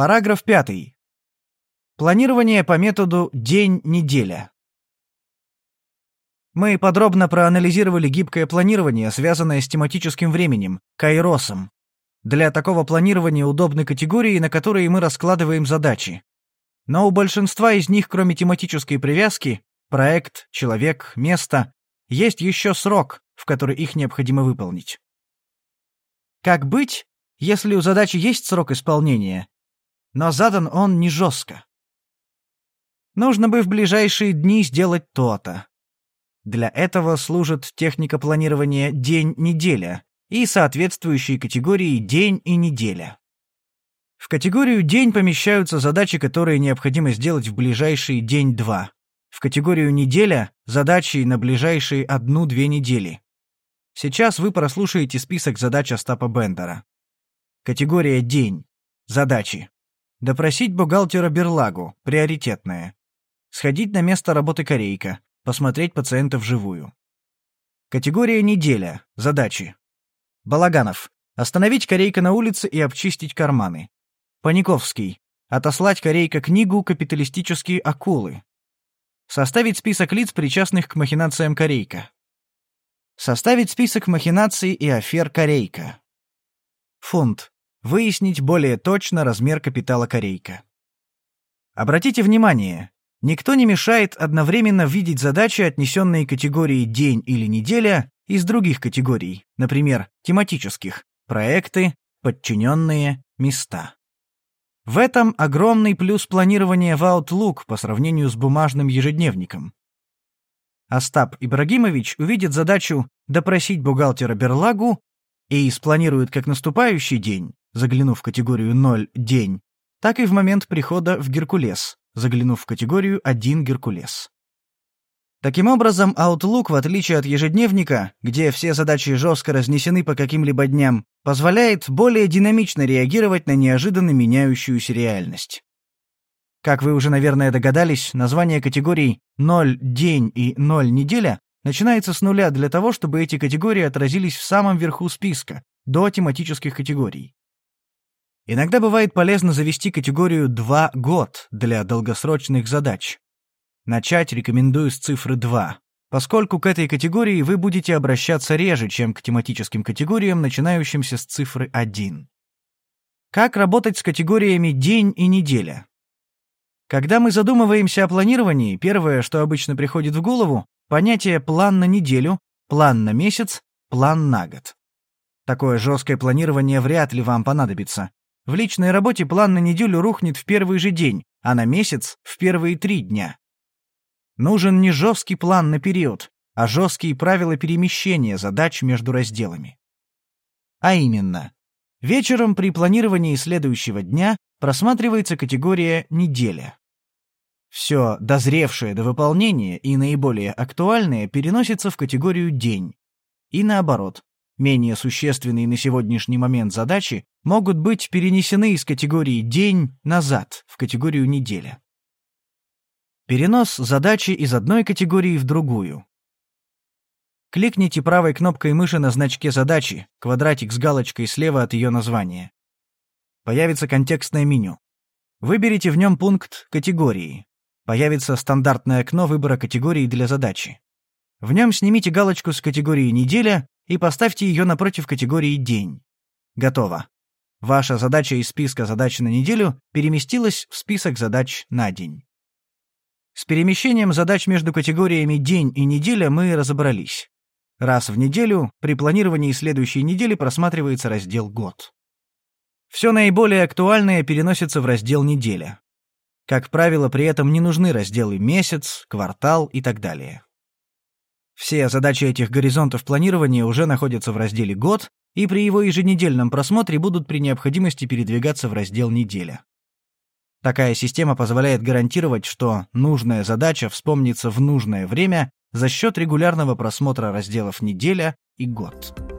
Параграф 5. Планирование по методу день-неделя. Мы подробно проанализировали гибкое планирование, связанное с тематическим временем, кайросом. Для такого планирования удобны категории, на которые мы раскладываем задачи. Но у большинства из них, кроме тематической привязки, проект, человек, место, есть еще срок, в который их необходимо выполнить. Как быть, если у задачи есть срок исполнения, но задан он не жестко? Нужно бы в ближайшие дни сделать то-то. Для этого служит техника планирования день-неделя и соответствующие категории день и неделя. В категорию день помещаются задачи, которые необходимо сделать в ближайший день-два. В категорию неделя – задачи на ближайшие одну-две недели. Сейчас вы прослушаете список задач Остапа Бендера. Категория день. Задачи. Допросить бухгалтера Берлагу, приоритетная. Сходить на место работы корейка, посмотреть пациента вживую. Категория неделя. Задачи. Балаганов. Остановить корейка на улице и обчистить карманы. Паниковский. Отослать корейка книгу «Капиталистические акулы». Составить список лиц, причастных к махинациям корейка. Составить список махинаций и афер корейка. Фонд. Выяснить более точно размер капитала корейка. Обратите внимание, никто не мешает одновременно видеть задачи, отнесенные категории «день» или «неделя», из других категорий, например, тематических, проекты, подчиненные, места. В этом огромный плюс планирования в Outlook по сравнению с бумажным ежедневником. Остап Ибрагимович увидит задачу допросить бухгалтера Берлагу и спланирует как наступающий день, заглянув в категорию 0 «день», так и в момент прихода в Геркулес, заглянув в категорию 1 Геркулес. Таким образом, Outlook, в отличие от ежедневника, где все задачи жестко разнесены по каким-либо дням, позволяет более динамично реагировать на неожиданно меняющуюся реальность. Как вы уже, наверное, догадались, название категорий «ноль день» и «ноль неделя» начинается с нуля для того, чтобы эти категории отразились в самом верху списка, до тематических категорий. Иногда бывает полезно завести категорию «два год» для долгосрочных задач. Начать рекомендую с цифры 2, поскольку к этой категории вы будете обращаться реже, чем к тематическим категориям, начинающимся с цифры 1. Как работать с категориями «день» и «неделя»? Когда мы задумываемся о планировании, первое, что обычно приходит в голову, понятие «план на неделю», «план на месяц», «план на год». Такое жесткое планирование вряд ли вам понадобится. В личной работе план на неделю рухнет в первый же день, а на месяц — в первые три дня. Нужен не жесткий план на период, а жесткие правила перемещения задач между разделами. А именно, вечером при планировании следующего дня просматривается категория «неделя». Все дозревшее до выполнения и наиболее актуальное переносится в категорию «день». И наоборот, менее существенные на сегодняшний момент задачи могут быть перенесены из категории «день» назад, в категорию «неделя». Перенос задачи из одной категории в другую. Кликните правой кнопкой мыши на значке задачи, квадратик с галочкой слева от ее названия. Появится контекстное меню. Выберите в нем пункт «Категории», появится стандартное окно выбора категории для задачи. В нем снимите галочку с категории «Неделя» и поставьте ее напротив категории «День». Готово. Ваша задача из списка задач на неделю переместилась в список задач на день. С перемещением задач между категориями «День» и «Неделя» мы разобрались. Раз в неделю при планировании следующей недели просматривается раздел «Год». Все наиболее актуальное переносится в раздел «Неделя». Как правило, при этом не нужны разделы «месяц», «квартал» и так далее. Все задачи этих горизонтов планирования уже находятся в разделе «Год», и при его еженедельном просмотре будут при необходимости передвигаться в раздел «Неделя». Такая система позволяет гарантировать, что нужная задача вспомнится в нужное время за счет регулярного просмотра разделов «Неделя» и «Год».